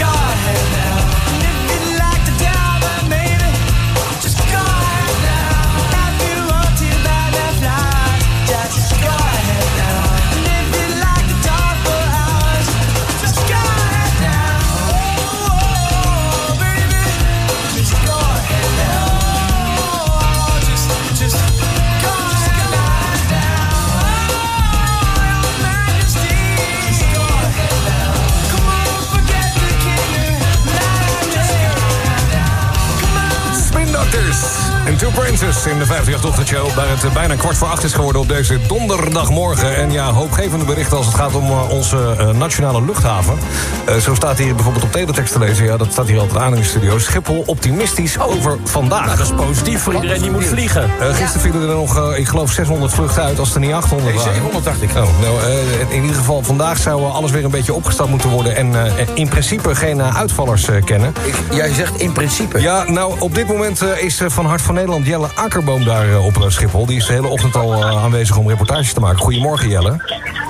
God. Two Princes in de 58 show waar het eh, bijna kwart voor acht is geworden op deze donderdagmorgen. En ja, hoopgevende berichten als het gaat om eh, onze eh, nationale luchthaven. Zo staat hier bijvoorbeeld op teletext te lezen, ja, dat staat hier altijd aan in de studio. Schiphol optimistisch over vandaag. Nou, dat is positief voor iedereen die moet vliegen. Gisteren vielen er nog, ik geloof, 600 vluchten uit, als er niet 800 Nee, waren. 700 dacht ik. Oh, nou, in ieder geval, vandaag zou alles weer een beetje opgestart moeten worden... en in principe geen uitvallers kennen. jij zegt in principe? Ja, nou, op dit moment is van Hart van Nederland Jelle Akkerboom daar eh, op eh, Schiphol. Die is de hele ochtend al eh, aanwezig om reportages te maken. Goedemorgen, Jelle.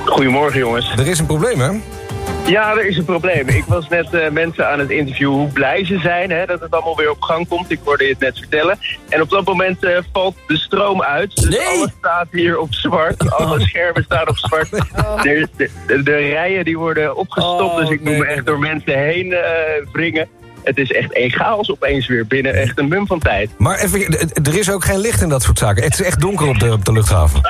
Goedemorgen jongens. Er is een probleem, hè? Ja, er is een probleem. Ik was net mensen aan het interviewen hoe blij ze zijn hè, dat het allemaal weer op gang komt. Ik hoorde je het net vertellen. En op dat moment valt de stroom uit. Dus alles staat hier op zwart. Alle schermen staan op zwart. De, de, de- de rijen die worden opgestopt. dus ik moet me echt door mensen heen wringen. Het is echt een chaos opeens weer binnen echt een mum van tijd. Maar even, er is ook geen licht in dat soort zaken. Het is echt donker op de, op de luchthaven.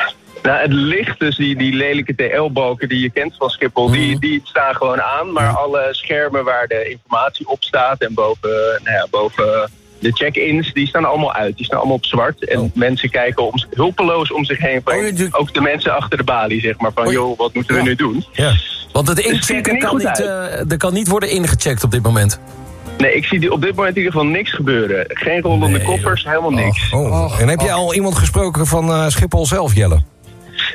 Nou, het licht, dus die, die lelijke TL-balken die je kent van Schiphol, die, die staan gewoon aan. Maar alle schermen waar de informatie op staat en boven, nou ja, boven de check-ins, die staan allemaal uit. Die staan allemaal op zwart. En mensen kijken om, hulpeloos om zich heen. Van, ook de mensen achter de balie, zeg maar. Van, joh, wat moeten we nu doen? Ja. Want het Dus inchecken kan niet, eh, er kan niet worden ingecheckt op dit moment. Nee, ik zie op dit moment in ieder geval niks gebeuren. Geen rollende koffers, helemaal niks. Oh. En heb je al iemand gesproken van eh, Schiphol zelf, Jelle?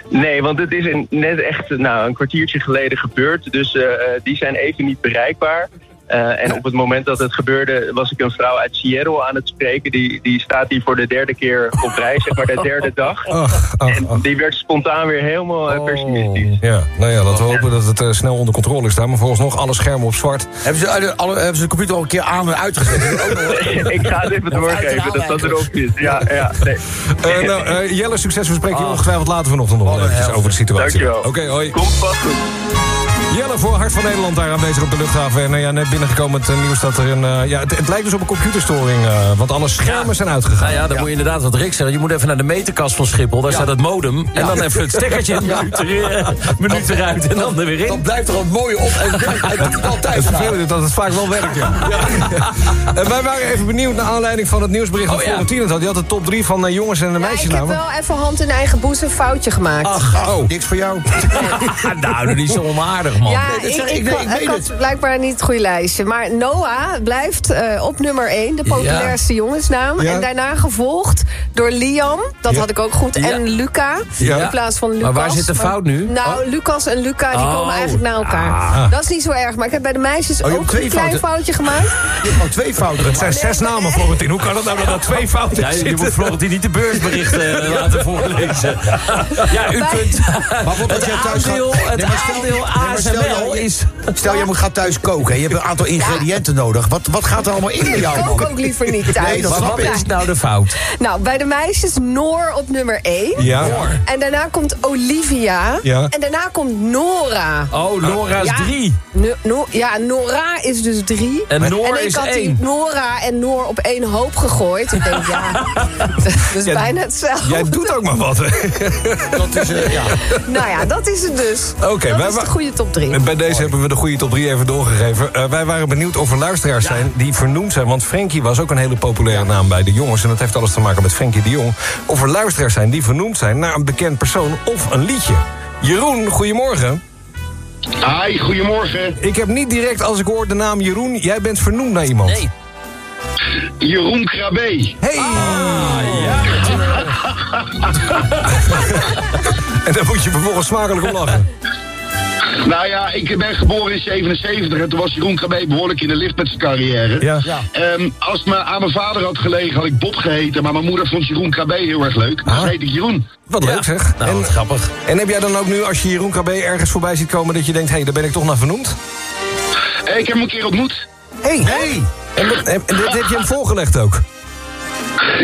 Nee, want het is net echt nou, een kwartiertje geleden gebeurd. Dus eh, eh, die zijn even niet bereikbaar. Eh, en op het moment dat het gebeurde, was ik een vrouw uit Seattle aan het spreken. Die, die staat hier voor de derde keer op reis, zeg maar de derde dag. en die werd spontaan weer helemaal eh, pessimistisch. Ja, nou ja, laten we hopen dat het eh, snel onder controle is daar. Maar vooralsnog alle schermen op zwart. Hebben ze, alle, alle- hebben ze de computer al een keer aan en uitgezet? ik ga het even doorgeven dat dat erop zit. Ja, ja, nee. Eh, nou, eh, Jelle, succes. We spreken je ongetwijfeld later vanochtend nog wel eventjes over de situatie. Dankjewel. Oké, hoi. Komt vast goed. Jelle voor Hart van Nederland daar aanwezig op de luchthaven. En eh, ja, net binnengekomen het eh, nieuws dat er een... eh, ja, het, het lijkt dus op een computerstoring, eh, want alle schermen zijn uitgegaan. Nou ja, dan moet je inderdaad wat Rick zeggen. Je moet even naar de meterkast van Schiphol. Daar staat het modem. En dan even het stekkertje een minuut, er, minuut eruit en dan er weer in. Dan blijft er een mooie op en het doet altijd. Het vervelende is dat het vaak wel werkt, ja. En wij waren even benieuwd naar aanleiding van het nieuwsbericht dat Oh. Florentine had. Die had de top 3 van de jongens en de Ik heb meisjesnamen. wel even hand in eigen boezem foutje gemaakt. Ach, oh. niks voor jou. nou, dat is zo onaardig, man. Ja, Nee, dat ik, ik, ik, had het. blijkbaar niet het goede lijstje. Maar Noah blijft eh, op nummer 1, de populairste jongensnaam. Ja. En daarna gevolgd door Liam, dat Ja. had ik ook goed. Ja. En Luca, Ja. in plaats van Lucas. Maar waar zit de fout nu? Nou, Lucas en Luca, die Oh. komen eigenlijk naar elkaar. Ah. Dat is niet zo erg, maar ik heb bij de meisjes Oh, ook een klein fouten. foutje gemaakt. Je hebt gewoon twee fouten. Het zijn zes namen, Florentine. Hoe kan het nou dat er twee fouten Ja, je moet Florentine niet de beursberichten eh, laten voorlezen. Ja, u Bij- kunt Maar wat jij thuis gaat- het aandeel AZ stel, is... stel je moet- gaat thuis koken en je hebt een aantal ingrediënten nodig. Wat, wat gaat er allemaal in bij jou? Ik kook ook liever niet thuis. Nee, dat Wat is nou de fout? Nou, bij de meisjes Noor op nummer 1. Ja. En daarna komt Olivia. Ja. En daarna komt Nora. Oh, Nora is Ja. drie. No- No- ja, Nora is dus drie. En Noor en ik is had die één. Nora en Noor op één hoop gegooid. Ik denk, ja, dat is Ja, bijna hetzelfde. Jij doet ook maar wat. hè? Dat is, eh, ja. Nou ja, dat is het dus. Oké, dat wij is de goede top 3. Bij deze hebben we de goede top 3 even doorgegeven. Eh, wij waren benieuwd of er luisteraars zijn die vernoemd zijn. Want Frenkie was ook een hele populaire naam bij de jongens. En dat heeft alles te maken met Frenkie de Jong. Of er luisteraars zijn die vernoemd zijn naar een bekend persoon of een liedje. Jeroen, goedemorgen. Hi, goedemorgen. Ik heb niet direct als ik hoor de naam Jeroen... jij bent vernoemd naar iemand. Nee. Jeroen Krabbe. Hey! Ja, en daar moet je vervolgens smakelijk om lachen. Nou ja, ik ben geboren in 77 en toen was Jeroen Krabbe behoorlijk in de lift met zijn carrière. Ja. Ehm, als me aan mijn vader had gelegen, had ik Bob geheten. Maar mijn moeder vond Jeroen Krabbe heel erg leuk. Dus Ah. heet ik Jeroen. Wat Ja. leuk zeg. Nou, en, wat grappig. en heb jij dan ook nu, als je Jeroen KB ergens voorbij ziet komen... dat je denkt, hé, hey, daar ben ik toch naar vernoemd? Eh, ik heb hem een keer ontmoet. Hé! Hey. En, en dit heb je hem voorgelegd ook?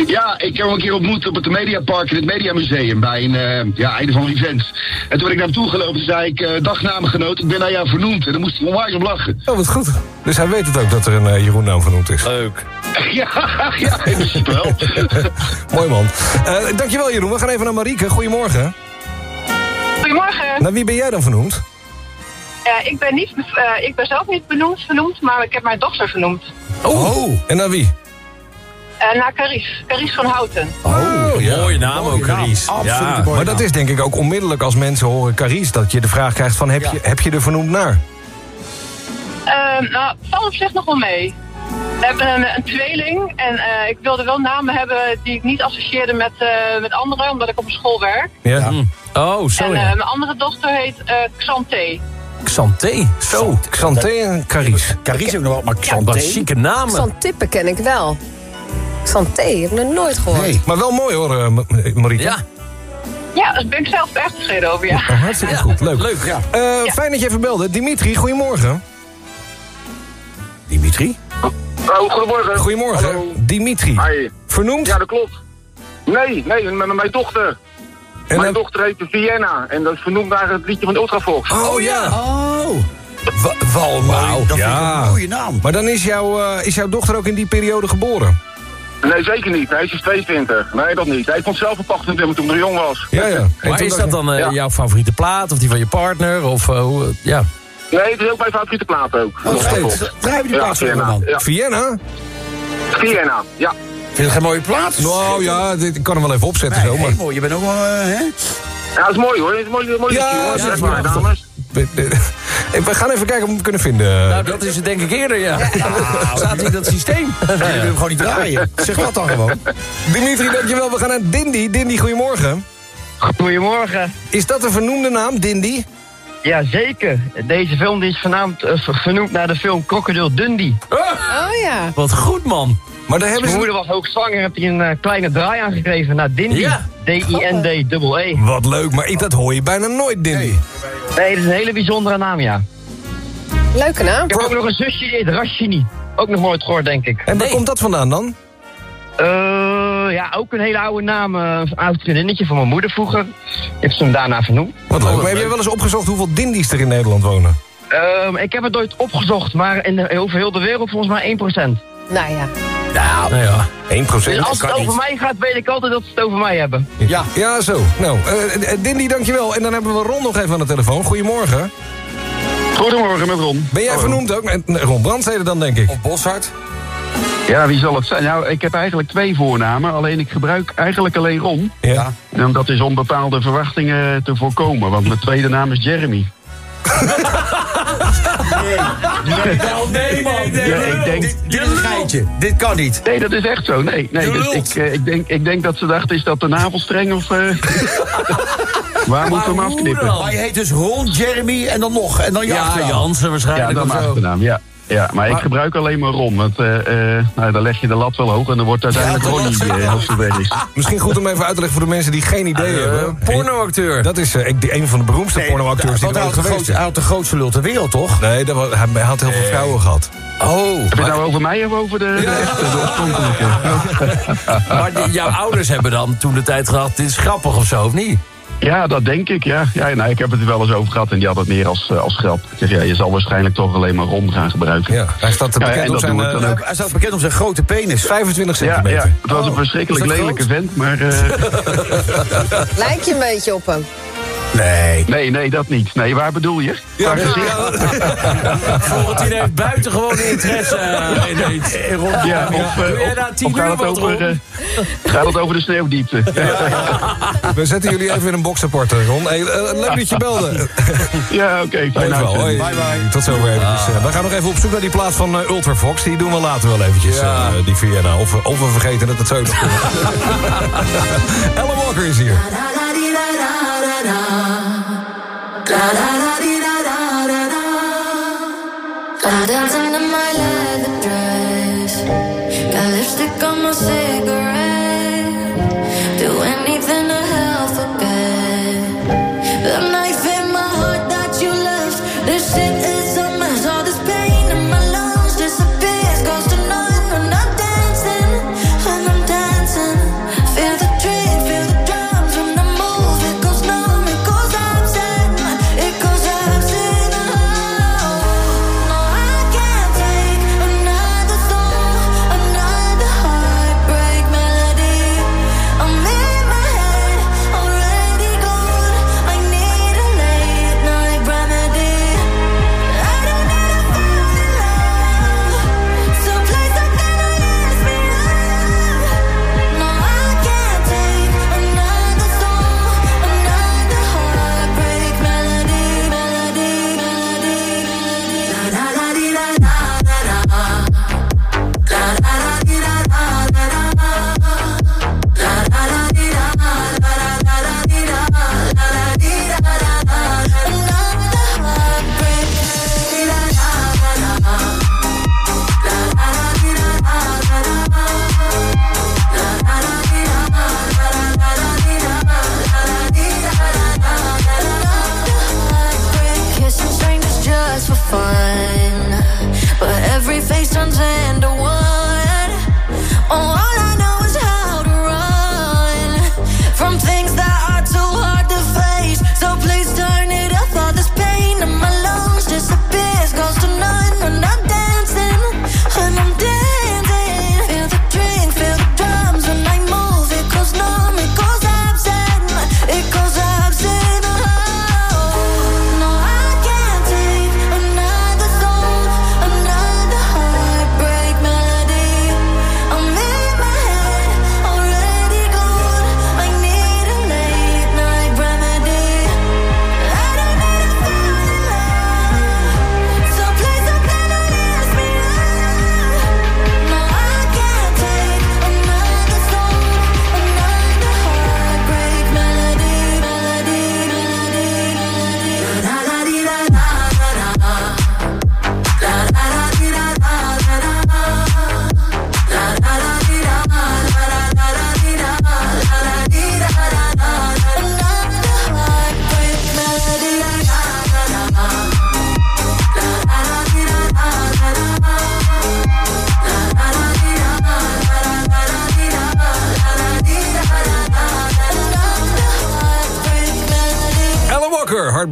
Ja, ik heb hem een keer ontmoet op het Mediapark in het Mediamuseum bij een eh, ja, een van de events. En toen ben ik naar hem toe gelopen, zei ik, eh dag namengenoot, ik ben naar jou vernoemd. En dan moest hij onwijs om lachen. Oh, wat goed. Dus hij weet het ook dat er een eh, Jeroen naam vernoemd is. Leuk. Ja, ja, in principe wel. Mooi man. Eh, dankjewel Jeroen. We gaan even naar Marieke. Goedemorgen. Goedemorgen. Naar wie ben jij dan vernoemd? Ik, ben niet, eh, ik ben zelf niet benoemd, vernoemd, maar ik heb mijn dochter vernoemd. Oh. En naar wie? Eh, naar Carice. Carice van Houten. Oh, ja. Mooie naam ook, Carice. Ja. Maar dat is denk ik ook onmiddellijk als mensen horen Carice... dat je de vraag krijgt van, heb, je, heb je er vernoemd naar? Eh, nou, valt op zich nog wel mee. We hebben een, een tweeling en eh, ik wilde wel namen hebben die ik niet associeerde met, eh, met anderen, omdat ik op een school werk. Ja. Oh, zo en eh, mijn andere dochter heet eh Xanté. Xanté. Zo, Xanté en Carice. Carice ook nog wel, maar Xanté. chique namen. Xantippe ken ik wel. Santé, heb ik nog nooit gehoord. Nee, maar wel mooi hoor, eh, Marieke. Ja. Ja, daar ben ik zelf echt tevreden over, ja. Oh, hartstikke goed, leuk. Leuk. Ja. Eh, Fijn dat je even belde. Dimitri, goedemorgen. Dimitri? Oh, goedemorgen. Goedemorgen. Hallo. Dimitri. Hi. Vernoemd? Ja, dat klopt. Nee, nee, met mijn dochter. En mijn dan- dochter heet Vienna en dat is vernoemd naar het liedje van Ultrafox. Oh ja. Oh. Wa- vind ik ja. een mooie naam. Maar dan is, jouw eh, is jouw dochter ook in die periode geboren? Nee, zeker niet. Hij is 22. Nee, dat niet. Hij vond zelf op 28 toen hij jong was. Ja, ja. Maar is dat dan eh, Ja. jouw favoriete plaat of die van je partner? Of eh, hoe, ja. Nee, het is ook mijn favoriete plaat ook. Oh. Draai die Ja, me, Vienna. man. Ja, Vienna? Vienna. Ja. Vind je het geen mooie plaats? Nou ja, dit, ik kan hem wel even opzetten Nee, zo. Maar... heel mooi. Je bent ook wel, eh, hè? Ja, dat is mooi hoor. Dat is een mooi, mooi Ja, liedje hoor. ja, Zeg ja, maar, ja. dames. We, gaan even kijken of we hem kunnen vinden. Nou, dat is het denk ik eerder, ja. Staat in dat systeem. Je wil hem gewoon niet draaien. Zeg dat dan gewoon. Dimitri, dankjewel. We gaan naar Dindy. Dindy, goedemorgen. Goedemorgen. Is dat een vernoemde naam, Dindy? Ja, zeker. Deze film die is vernaamd, eh, ver- vernoemd naar de film Crocodile Dundee. Oh ja. Wat goed, man. Maar daar hebben Mijn ze... moeder was hoogzwanger en heeft hij een eh, kleine draai aangegeven naar Dindy. Ja. D-I-N-D-E. Wat leuk, maar ik- dat hoor je bijna nooit, Dindy. Nee, dat is een hele bijzondere naam, ja. Leuke naam. Ik heb ook nog een zusje die heet Rashini. Ook nog nooit gehoord, denk ik. En waar komt dat vandaan dan? Eh, ja, ook een hele oude naam. eh, Een oud vriendinnetje van mijn moeder vroeger. Ik heb ze hem daarna vernoemd. Wat leuk. Maar heb jij wel eens opgezocht hoeveel Dindies er in Nederland wonen? Ehm, ik heb het nooit opgezocht, maar in de, over heel de wereld volgens mij 1%. Nou ja. Nou, ja. 1% Dus als het over mij gaat, weet ik altijd dat ze het over mij hebben. Ja. Ja, zo. Nou, eh, eh, Dindy, dankjewel. En dan hebben we Ron nog even aan de telefoon. Goedemorgen. Goedemorgen met Ron. Ben jij vernoemd ook? En, eh, Ron Brandstede dan, denk ik. Of Boshart? Ja, wie zal het zijn? Nou, ik heb eigenlijk twee voornamen. Alleen ik gebruik eigenlijk alleen Ron. Ja. En dat is om bepaalde verwachtingen te voorkomen. Want mijn tweede naam is Jeremy. Wel, nee, man. Ja, ik denk... Dit, dit is een geintje. Dit kan niet. Nee, dat is echt zo. Nee, nee. Dus ik, eh, ik, denk, ik denk dat ze dachten, is dat de navelstreng of... eh, waar moeten we hem afknippen? Maar je heet dus Ron, Jeremy en dan nog. En dan je Ja, achternaam. Jansen Ja, waarschijnlijk dan of mijn zo. achternaam, ja. Ja, maar, ik gebruik alleen maar ron. Want eh, eh, nou, dan leg je de lat wel hoog en dan wordt uiteindelijk Ronnie uh, hoofdverwedigd. Misschien goed om even uit te leggen voor de mensen die geen idee hebben. Pornoacteur. Dat is eh, een van de beroemdste pornoacteurs die er ooit geweest grootste, is. hij had de grootste lul ter wereld, toch? Nee, dat was, hij, had heel veel vrouwen gehad. Oh. Heb je het nou over mij of over de, de echte, de oorspronkelijke? Maar die- jouw ouders hebben dan toen de tijd gedacht... dit is grappig of zo, of niet? Ja, dat denk ik, ja. ja nou, ik heb het er wel eens over gehad en die had het meer als, eh, als grap. Ik zeg, ja, je zal waarschijnlijk toch alleen maar ron gaan gebruiken. Ja, hij staat Ja, bekend dat zijn... ook. Hij staat bekend om zijn grote penis. 25 Ja, centimeter. ja, het was een Oh, verschrikkelijk lelijke groot? vent, maar... eh, Lijk je een beetje op hem? Nee. nee, nee, dat niet. Nee, waar bedoel je? Ja, Qua gezicht? Florentine heeft buitengewoon interesse eh, ineens. Ja, of, eh, jij of- daar tien of gaat, het over, eh, gaat het over de sneeuwdiepte? We zetten jullie even in een boxapport, Ron. Hey, eh, leuk dat je belde. Ja, oké. uitzending. Bye bye. Tot zover eventjes. Eh, we gaan nog even op zoek naar die plaats van eh, Ultrafox. Die doen we later wel eventjes, Ja. eh, die Vienna. Of, we- of we vergeten dat het zo nog Ellen Walker is hier. Got dancing in my leather dress. Got lipstick on my cigarette.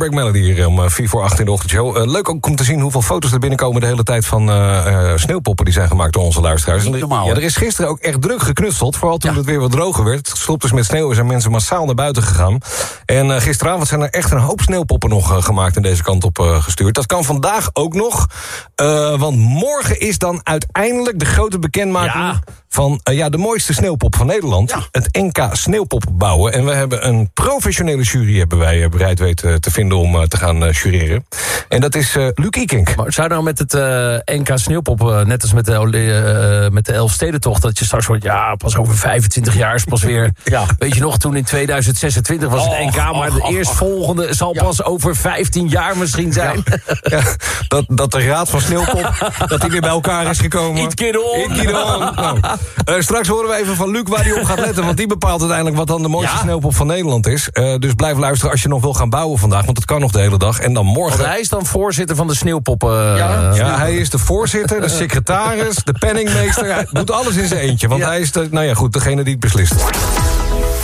Heartbreak Melody hier om eh, 4 voor 8 in de ochtendshow. Eh, leuk ook om te zien hoeveel foto's er binnenkomen de hele tijd van eh, eh, sneeuwpoppen die zijn gemaakt door onze luisteraars. Er- normaal, ja, er is gisteren ook echt druk geknutseld. Vooral toen het weer wat droger werd. Stopt dus met sneeuw en zijn mensen massaal naar buiten gegaan. En eh, gisteravond zijn er echt een hoop sneeuwpoppen nog eh, gemaakt en deze kant op eh, gestuurd. Dat kan vandaag ook nog. eh, want morgen is dan uiteindelijk de grote bekendmaking van eh, ja, de mooiste sneeuwpop van Nederland. Het NK Sneeuwpop bouwen. En we hebben een professionele jury hebben wij eh, bereid weten te vinden om eh, te gaan jureren. En dat is Luc Ikink. Maar zou nou met het NK Sneeuwpop, net als met de, met de Elfstedentocht... dat je straks wordt, ja, pas over 25 jaar is pas weer... Weet je nog, toen in 2026 was het NK... maar de och, eerstvolgende zal pas over 15 jaar misschien zijn. Ja, dat, dat de Raad van Sneeuwpop dat die weer bij elkaar is gekomen. Iets keer om. Iets keer om. Nou, eh, straks horen we even van Luc waar hij op gaat letten... want die bepaalt uiteindelijk wat dan de mooiste Ja. sneeuwpop van Nederland is. Eh, dus blijf luisteren als je nog wil gaan bouwen vandaag... want dat kan nog de hele dag. En dan morgen... Want hij is dan voorzitter van de Sneeuwpoppen. Ja, ja, hij is de voorzitter, de secretaris, de penningmeester. Hij doet alles in zijn eentje, want hij is de, nou ja, goed, degene die het beslist.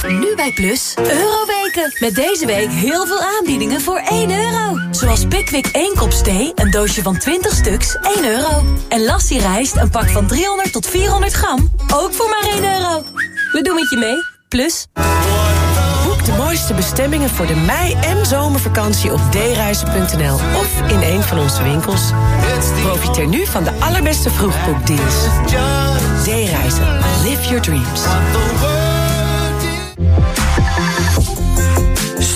Nu bij Plus, Euroweken. Met deze week heel veel aanbiedingen voor 1 euro. Zoals Pickwick 1 kop thee, een doosje van 20 stuks, 1 euro. En Lassie rijst, een pak van 300 tot 400 gram, ook voor maar 1 euro. We doen het je mee, Plus. Boek de mooiste bestemmingen voor de mei- en zomervakantie op dereizen.nl of in een van onze winkels. Profiteer nu van de allerbeste vroegboekdeals. D-reizen. Live your dreams.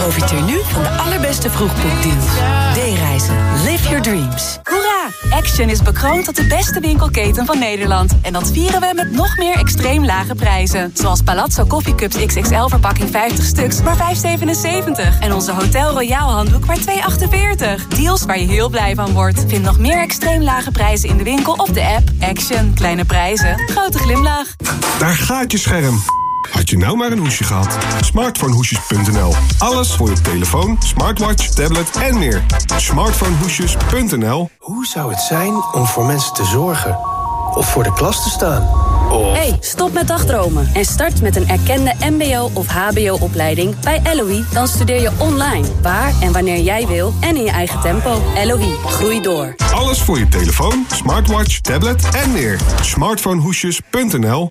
Profiteer nu van de allerbeste vroegboekdeals. D-reizen. Live your dreams. Hoera! Action is bekroond tot de beste winkelketen van Nederland. En dat vieren we met nog meer extreem lage prijzen. Zoals Palazzo Coffee Cups XXL verpakking 50 stuks, maar 5,77. En onze Hotel Royal handdoek maar 2,48. Deals waar je heel blij van wordt. Vind nog meer extreem lage prijzen in de winkel of de app. Action. Kleine prijzen. Grote glimlach. Daar gaat je scherm. Had je nou maar een hoesje gehad? Smartphonehoesjes.nl. Alles voor je telefoon, smartwatch, tablet en meer. Smartphonehoesjes.nl. Hoe zou het zijn om voor mensen te zorgen? Of voor de klas te staan? Of... Hey, stop met dagdromen en start met een erkende mbo- of hbo-opleiding bij LOE. Dan studeer je online, waar en wanneer jij wil en in je eigen tempo. LOE, groei door. Alles voor je telefoon, smartwatch, tablet en meer. Smartphonehoesjes.nl.